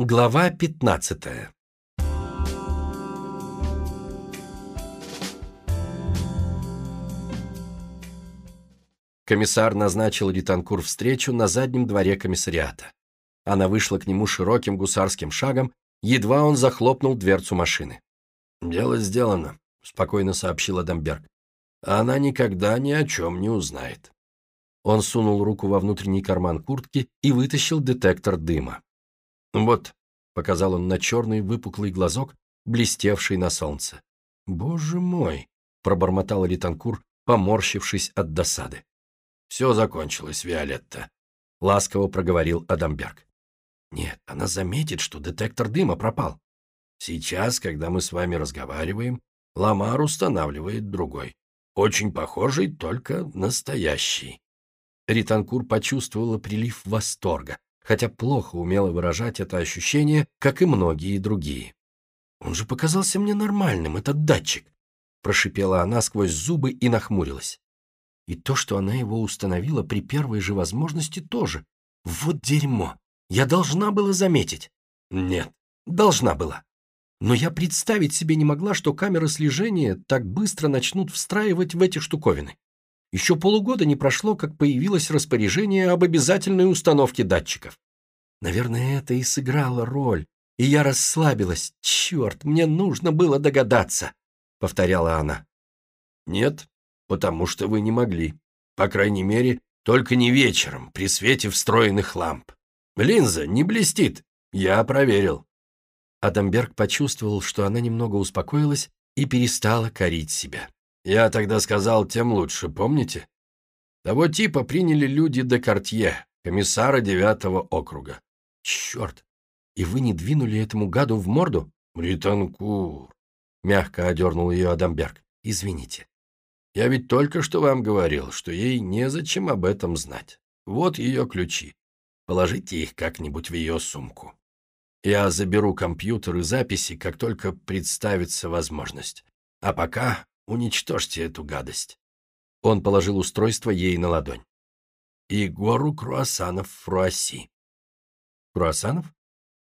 Глава 15 Комиссар назначил Ританкур встречу на заднем дворе комиссариата. Она вышла к нему широким гусарским шагом, едва он захлопнул дверцу машины. «Дело сделано», — спокойно сообщил Адамберг. «Она никогда ни о чем не узнает». Он сунул руку во внутренний карман куртки и вытащил детектор дыма. «Вот», — показал он на черный выпуклый глазок, блестевший на солнце. «Боже мой!» — пробормотал Ританкур, поморщившись от досады. «Все закончилось, Виолетта», — ласково проговорил Адамберг. «Нет, она заметит, что детектор дыма пропал. Сейчас, когда мы с вами разговариваем, Ламар устанавливает другой. Очень похожий, только настоящий». Ританкур почувствовала прилив восторга, хотя плохо умела выражать это ощущение, как и многие другие. «Он же показался мне нормальным, этот датчик», — прошипела она сквозь зубы и нахмурилась. И то, что она его установила при первой же возможности, тоже. Вот дерьмо. Я должна была заметить. Нет, должна была. Но я представить себе не могла, что камеры слежения так быстро начнут встраивать в эти штуковины. Еще полугода не прошло, как появилось распоряжение об обязательной установке датчиков. Наверное, это и сыграло роль, и я расслабилась. Черт, мне нужно было догадаться, — повторяла она. Нет, потому что вы не могли. По крайней мере, только не вечером, при свете встроенных ламп. Линза не блестит. Я проверил. Адамберг почувствовал, что она немного успокоилась и перестала корить себя. Я тогда сказал, тем лучше, помните? Того типа приняли люди де Кортье, комиссара девятого округа. Черт! И вы не двинули этому гаду в морду? Ританкур! Мягко одернул ее Адамберг. Извините. Я ведь только что вам говорил, что ей незачем об этом знать. Вот ее ключи. Положите их как-нибудь в ее сумку. Я заберу компьютер и записи, как только представится возможность. А пока уничтожьте эту гадость». Он положил устройство ей на ладонь. «И гору круассанов в Фруасси». «Круассанов?»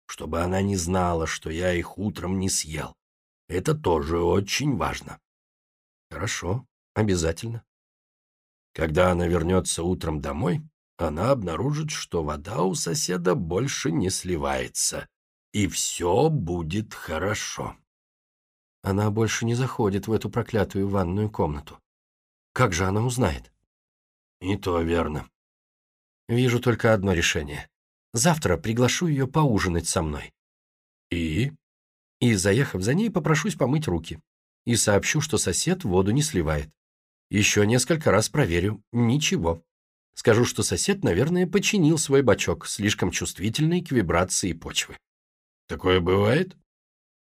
«Чтобы она не знала, что я их утром не съел. Это тоже очень важно». «Хорошо», Обязательно. Когда она вернется утром домой, она обнаружит, что вода у соседа больше не сливается, и все будет хорошо. Она больше не заходит в эту проклятую ванную комнату. Как же она узнает? И то верно. Вижу только одно решение. Завтра приглашу ее поужинать со мной. И? И, заехав за ней, попрошусь помыть руки. И сообщу, что сосед воду не сливает. Еще несколько раз проверю. Ничего. Скажу, что сосед, наверное, починил свой бачок, слишком чувствительный к вибрации почвы. Такое бывает?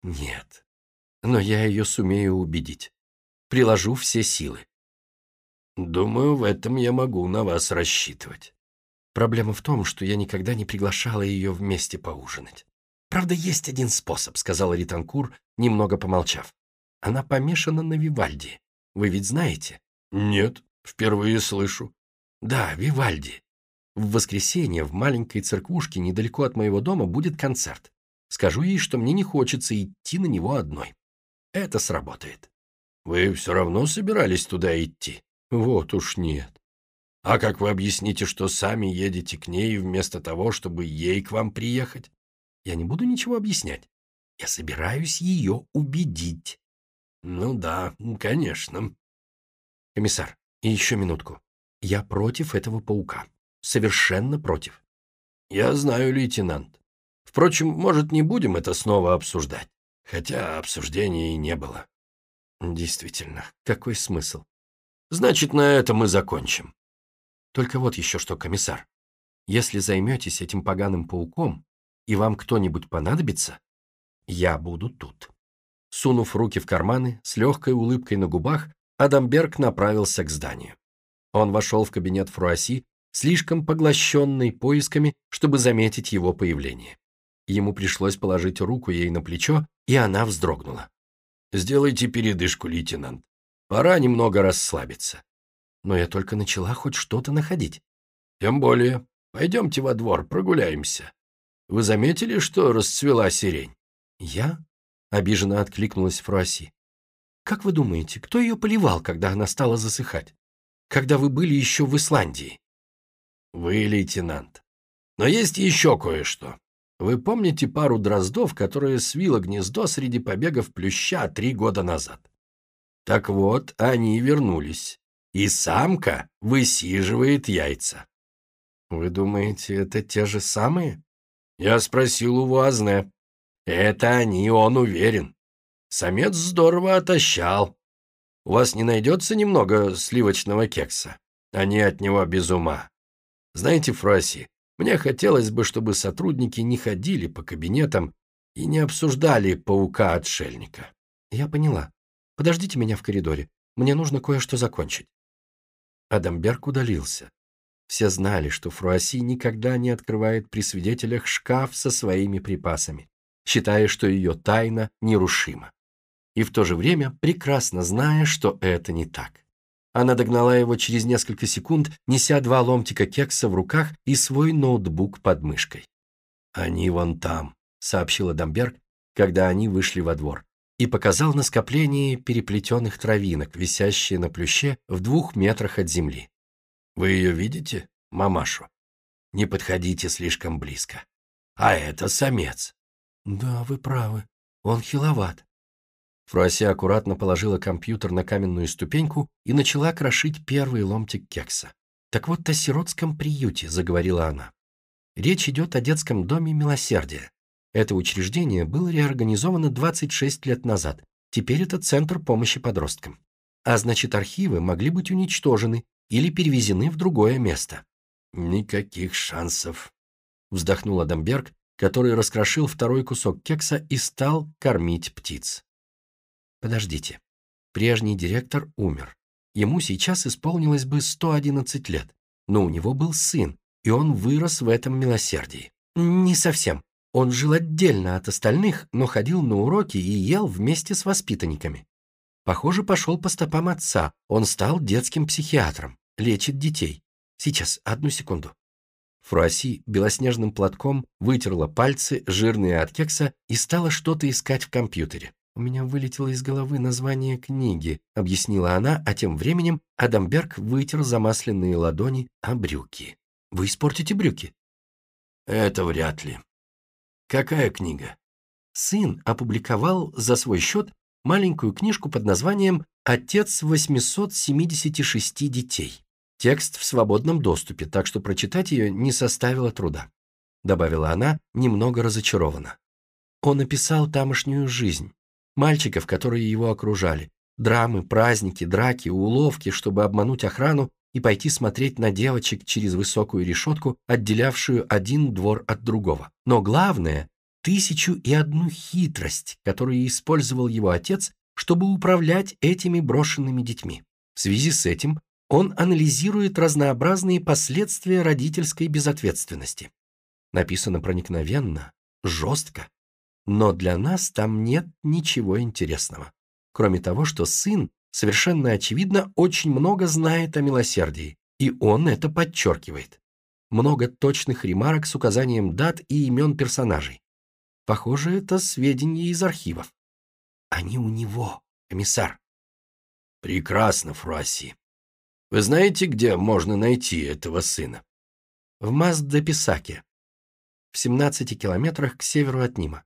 Нет. Но я ее сумею убедить. Приложу все силы. Думаю, в этом я могу на вас рассчитывать. Проблема в том, что я никогда не приглашала ее вместе поужинать. Правда, есть один способ, сказала Ританкур, немного помолчав. Она помешана на Вивальди. Вы ведь знаете? «Нет, впервые слышу». «Да, Вивальди. В воскресенье в маленькой церквушке недалеко от моего дома будет концерт. Скажу ей, что мне не хочется идти на него одной. Это сработает». «Вы все равно собирались туда идти?» «Вот уж нет». «А как вы объясните, что сами едете к ней вместо того, чтобы ей к вам приехать?» «Я не буду ничего объяснять. Я собираюсь ее убедить». «Ну да, конечно», Комиссар, и еще минутку. Я против этого паука. Совершенно против. Я знаю, лейтенант. Впрочем, может, не будем это снова обсуждать. Хотя обсуждения и не было. Действительно, какой смысл? Значит, на этом мы закончим. Только вот еще что, комиссар. Если займетесь этим поганым пауком, и вам кто-нибудь понадобится, я буду тут. Сунув руки в карманы, с легкой улыбкой на губах, Адамберг направился к зданию. Он вошел в кабинет Фруаси, слишком поглощенный поисками, чтобы заметить его появление. Ему пришлось положить руку ей на плечо, и она вздрогнула. «Сделайте передышку, лейтенант. Пора немного расслабиться. Но я только начала хоть что-то находить. Тем более, пойдемте во двор, прогуляемся. Вы заметили, что расцвела сирень?» «Я?» — обиженно откликнулась Фруасси. «Как вы думаете, кто ее поливал, когда она стала засыхать? Когда вы были еще в Исландии?» «Вы лейтенант. Но есть еще кое-что. Вы помните пару дроздов, которые свило гнездо среди побегов плюща три года назад? Так вот, они вернулись. И самка высиживает яйца. Вы думаете, это те же самые? Я спросил у Вуазне. Это они, он уверен. Самец здорово отощал. У вас не найдется немного сливочного кекса? Они от него без ума. Знаете, Фроси, мне хотелось бы, чтобы сотрудники не ходили по кабинетам и не обсуждали паука-отшельника. Я поняла. Подождите меня в коридоре. Мне нужно кое-что закончить. Адамберг удалился. Все знали, что Фруасси никогда не открывает при свидетелях шкаф со своими припасами, считая, что ее тайна нерушима. И в то же время прекрасно зная, что это не так. Она догнала его через несколько секунд, неся два ломтика кекса в руках и свой ноутбук под мышкой. «Они вон там», — сообщила Дамберг, когда они вышли во двор, и показал на скопление переплетенных травинок, висящие на плюще в двух метрах от земли. «Вы ее видите, мамашу? Не подходите слишком близко. А это самец». «Да, вы правы. Он хиловат. Фруасси аккуратно положила компьютер на каменную ступеньку и начала крошить первый ломтик кекса. «Так вот о сиротском приюте», — заговорила она. «Речь идет о детском доме милосердия. Это учреждение было реорганизовано 26 лет назад. Теперь это центр помощи подросткам. А значит, архивы могли быть уничтожены или перевезены в другое место». «Никаких шансов», — вздохнул Адамберг, который раскрошил второй кусок кекса и стал кормить птиц. Подождите. Прежний директор умер. Ему сейчас исполнилось бы 111 лет. Но у него был сын, и он вырос в этом милосердии. Не совсем. Он жил отдельно от остальных, но ходил на уроки и ел вместе с воспитанниками. Похоже, пошел по стопам отца. Он стал детским психиатром, лечит детей. Сейчас, одну секунду. Фруаси белоснежным платком вытерла пальцы, жирные от кекса, и стала что-то искать в компьютере. «У меня вылетело из головы название книги», — объяснила она, а тем временем Адамберг вытер замасленные ладони о брюки. «Вы испортите брюки?» «Это вряд ли. Какая книга?» Сын опубликовал за свой счет маленькую книжку под названием «Отец 876 детей». Текст в свободном доступе, так что прочитать ее не составило труда. Добавила она, немного разочарованно. Он описал тамошнюю жизнь, мальчиков, которые его окружали, драмы, праздники, драки, уловки, чтобы обмануть охрану и пойти смотреть на девочек через высокую решетку, отделявшую один двор от другого. Но главное – тысячу и одну хитрость, которую использовал его отец, чтобы управлять этими брошенными детьми. В связи с этим он анализирует разнообразные последствия родительской безответственности. Написано проникновенно, жестко, но для нас там нет ничего интересного. Кроме того, что сын, совершенно очевидно, очень много знает о милосердии, и он это подчеркивает. Много точных ремарок с указанием дат и имен персонажей. Похоже, это сведения из архивов. Они у него, комиссар. Прекрасно, Фруасси. Вы знаете, где можно найти этого сына? В Маздаписаке, в 17 километрах к северу от Нима.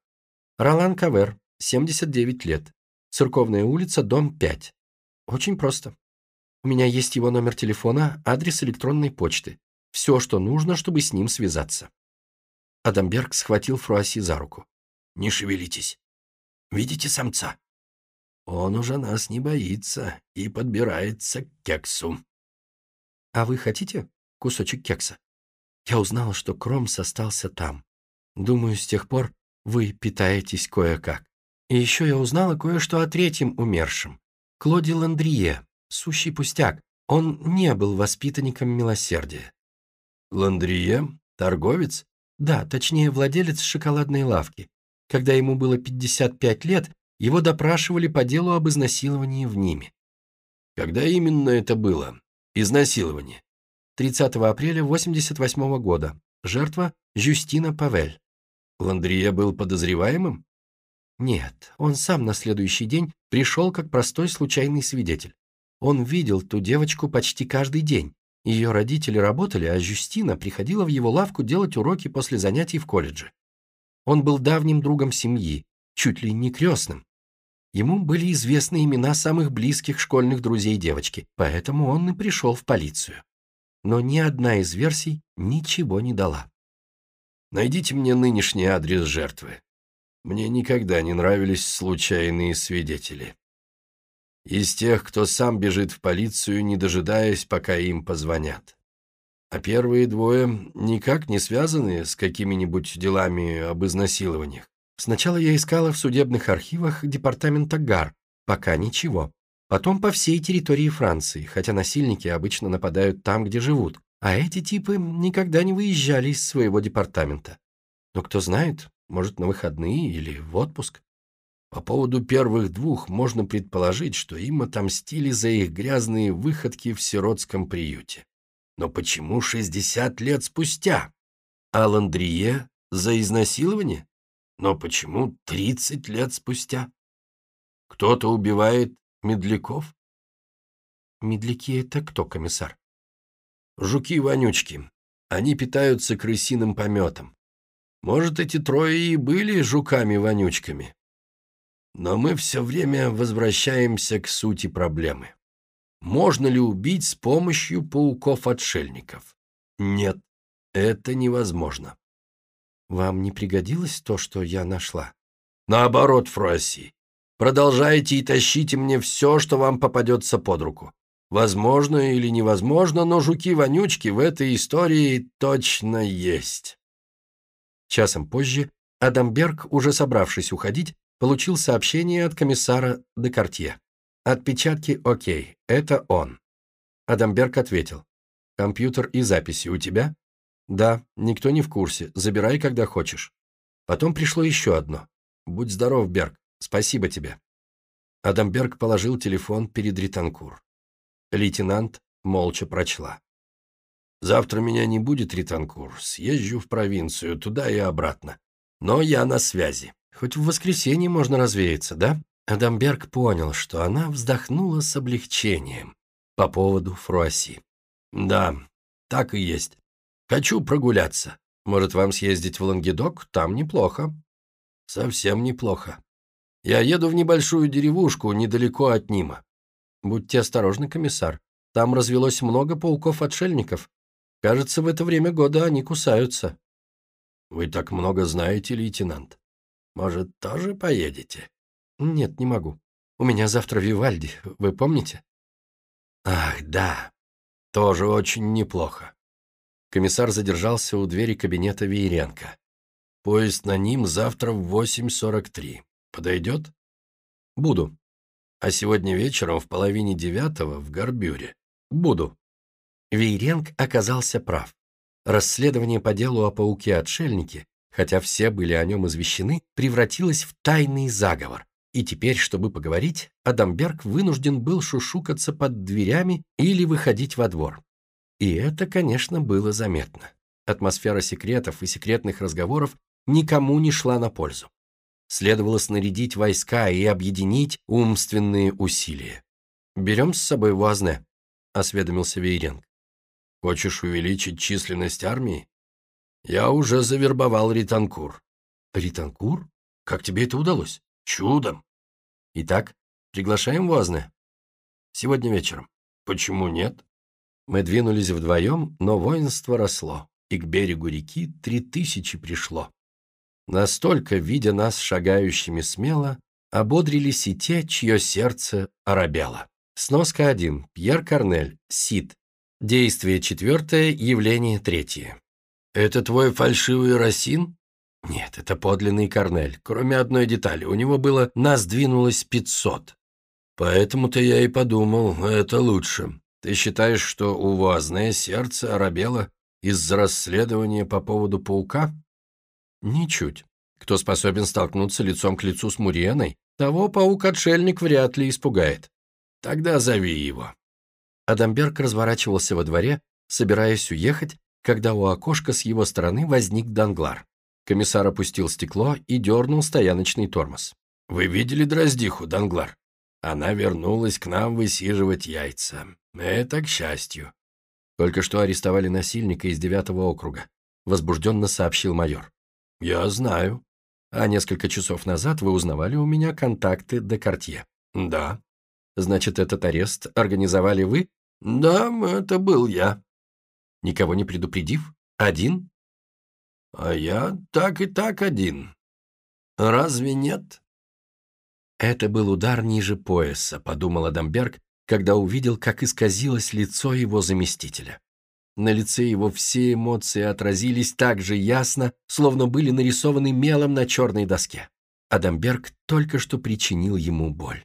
Ролан Кавер, 79 лет. Церковная улица, дом 5. Очень просто. У меня есть его номер телефона, адрес электронной почты. Все, что нужно, чтобы с ним связаться. Адамберг схватил Фруасси за руку. «Не шевелитесь. Видите самца? Он уже нас не боится и подбирается к кексу». «А вы хотите кусочек кекса?» Я узнала, что Кромс остался там. Думаю, с тех пор вы питаетесь кое-как. И еще я узнала кое-что о третьем умершем. Клоди Ландрие, сущий пустяк. Он не был воспитанником милосердия. Ландрие? Торговец? Да, точнее, владелец шоколадной лавки. Когда ему было 55 лет, его допрашивали по делу об изнасиловании в Ниме. Когда именно это было? Изнасилование? 30 апреля 88 года. Жертва Жюстина Павель. Ландрия был подозреваемым? Нет, он сам на следующий день пришел как простой случайный свидетель. Он видел ту девочку почти каждый день. Ее родители работали, а Жюстина приходила в его лавку делать уроки после занятий в колледже. Он был давним другом семьи, чуть ли не крестным. Ему были известны имена самых близких школьных друзей девочки, поэтому он и пришел в полицию. Но ни одна из версий ничего не дала. «Найдите мне нынешний адрес жертвы. Мне никогда не нравились случайные свидетели. Из тех, кто сам бежит в полицию, не дожидаясь, пока им позвонят. А первые двое никак не связаны с какими-нибудь делами об изнасилованиях. Сначала я искала в судебных архивах департамента ГАР, пока ничего. Потом по всей территории Франции, хотя насильники обычно нападают там, где живут, а эти типы никогда не выезжали из своего департамента. Но кто знает, может, на выходные или в отпуск. По поводу первых двух можно предположить, что им отомстили за их грязные выходки в сиротском приюте. Но почему 60 лет спустя? А Ландрие за изнасилование? Но почему 30 лет спустя? Кто-то убивает медляков? Медляки — это кто, комиссар? Жуки-вонючки. Они питаются крысиным пометом. Может, эти трое и были жуками-вонючками. Но мы все время возвращаемся к сути проблемы. Можно ли убить с помощью пауков-отшельников? Нет, это невозможно. Вам не пригодилось то, что я нашла? Наоборот, Фруасси. Продолжайте и тащите мне все, что вам попадется под руку. Возможно или невозможно, но жуки-вонючки в этой истории точно есть. Часом позже Адамберг, уже собравшись уходить, получил сообщение от комиссара Декартье. «Отпечатки окей, это он». Адамберг ответил. «Компьютер и записи у тебя?» «Да, никто не в курсе. Забирай, когда хочешь». Потом пришло еще одно. «Будь здоров, Берг. Спасибо тебе». Адамберг положил телефон перед Ританкур. Лейтенант молча прочла. «Завтра меня не будет, Ританкур. Съезжу в провинцию, туда и обратно. Но я на связи». «Хоть в воскресенье можно развеяться, да?» Адамберг понял, что она вздохнула с облегчением по поводу Фруасси. «Да, так и есть. Хочу прогуляться. Может, вам съездить в Лангедок? Там неплохо». «Совсем неплохо. Я еду в небольшую деревушку недалеко от Нима». «Будьте осторожны, комиссар. Там развелось много пауков-отшельников. Кажется, в это время года они кусаются». «Вы так много знаете, лейтенант. Может, тоже поедете?» «Нет, не могу. У меня завтра Вивальди, вы помните?» «Ах, да. Тоже очень неплохо. Комиссар задержался у двери кабинета Вееренко. «Поезд на ним завтра в 8.43. Подойдет?» «Буду». «А сегодня вечером в половине девятого в Горбюре?» «Буду». Вейренг оказался прав. Расследование по делу о пауке-отшельнике, хотя все были о нем извещены, превратилось в тайный заговор. И теперь, чтобы поговорить, Адамберг вынужден был шушукаться под дверями или выходить во двор. И это, конечно, было заметно. Атмосфера секретов и секретных разговоров никому не шла на пользу. Следовало снарядить войска и объединить умственные усилия. «Берем с собой Вуазне», — осведомился Вейренг. «Хочешь увеличить численность армии? Я уже завербовал Ританкур». «Ританкур? Как тебе это удалось?» «Чудом». «Итак, приглашаем Вуазне?» «Сегодня вечером». «Почему нет?» Мы двинулись вдвоем, но воинство росло, и к берегу реки три тысячи пришло. Настолько, видя нас шагающими смело, ободрились и те, чье сердце оробело. Сноска 1. Пьер Корнель. Сид. Действие четвертое, явление третье. «Это твой фальшивый Росин?» «Нет, это подлинный Корнель. Кроме одной детали, у него было «нас двинулось пятьсот». «Поэтому-то я и подумал, это лучше. Ты считаешь, что у Вуазне сердце оробело из-за расследования по поводу паука? Ничуть. Кто способен столкнуться лицом к лицу с Муреной, того паук-отшельник вряд ли испугает. Тогда зови его. Адамберг разворачивался во дворе, собираясь уехать, когда у окошка с его стороны возник Данглар. Комиссар опустил стекло и дернул стояночный тормоз. «Вы видели дроздиху, Данглар? Она вернулась к нам высиживать яйца. Это к счастью». «Только что арестовали насильника из девятого округа», — возбужденно сообщил майор. «Я знаю. А несколько часов назад вы узнавали у меня контакты Декартье». «Да». «Значит, этот арест организовали вы?» «Да, это был я». «Никого не предупредив? Один?» «А я так и так один. Разве нет?» Это был удар ниже пояса, подумал Адамберг, когда увидел, как исказилось лицо его заместителя. На лице его все эмоции отразились так же ясно, словно были нарисованы мелом на черной доске. Адамберг только что причинил ему боль.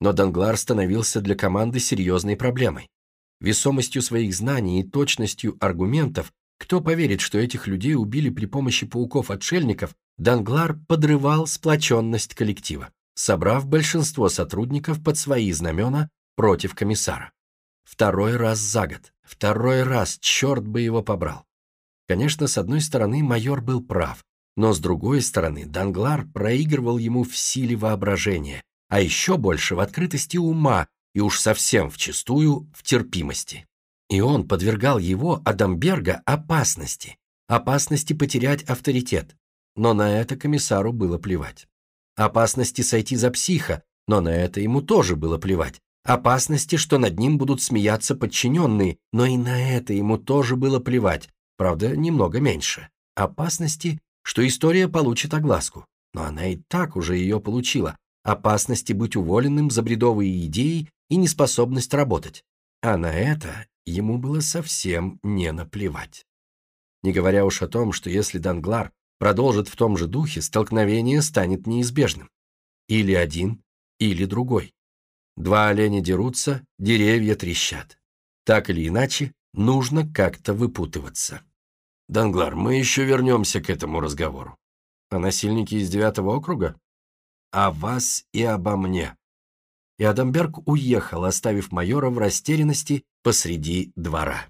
Но Данглар становился для команды серьезной проблемой. Весомостью своих знаний и точностью аргументов кто поверит, что этих людей убили при помощи пауков-отшельников, Данглар подрывал сплоченность коллектива, собрав большинство сотрудников под свои знамена против комиссара. Второй раз за год, второй раз, черт бы его побрал. Конечно, с одной стороны, майор был прав, но с другой стороны, Данглар проигрывал ему в силе воображения, а еще больше в открытости ума и уж совсем вчистую в терпимости. И он подвергал его, Адамберга, опасности, опасности потерять авторитет. Но на это комиссару было плевать. Опасности сойти за психа, но на это ему тоже было плевать. Опасности, что над ним будут смеяться подчиненные, но и на это ему тоже было плевать, правда, немного меньше. Опасности, что история получит огласку, но она и так уже ее получила. Опасности быть уволенным за бредовые идеи и неспособность работать. А на это ему было совсем не наплевать. Не говоря уж о том, что если Данглар продолжит в том же духе, столкновение станет неизбежным. Или один, или другой. Два оленя дерутся, деревья трещат. Так или иначе, нужно как-то выпутываться. Данглар, мы еще вернемся к этому разговору. О насильнике из девятого округа? О вас и обо мне. И Адамберг уехал, оставив майора в растерянности посреди двора.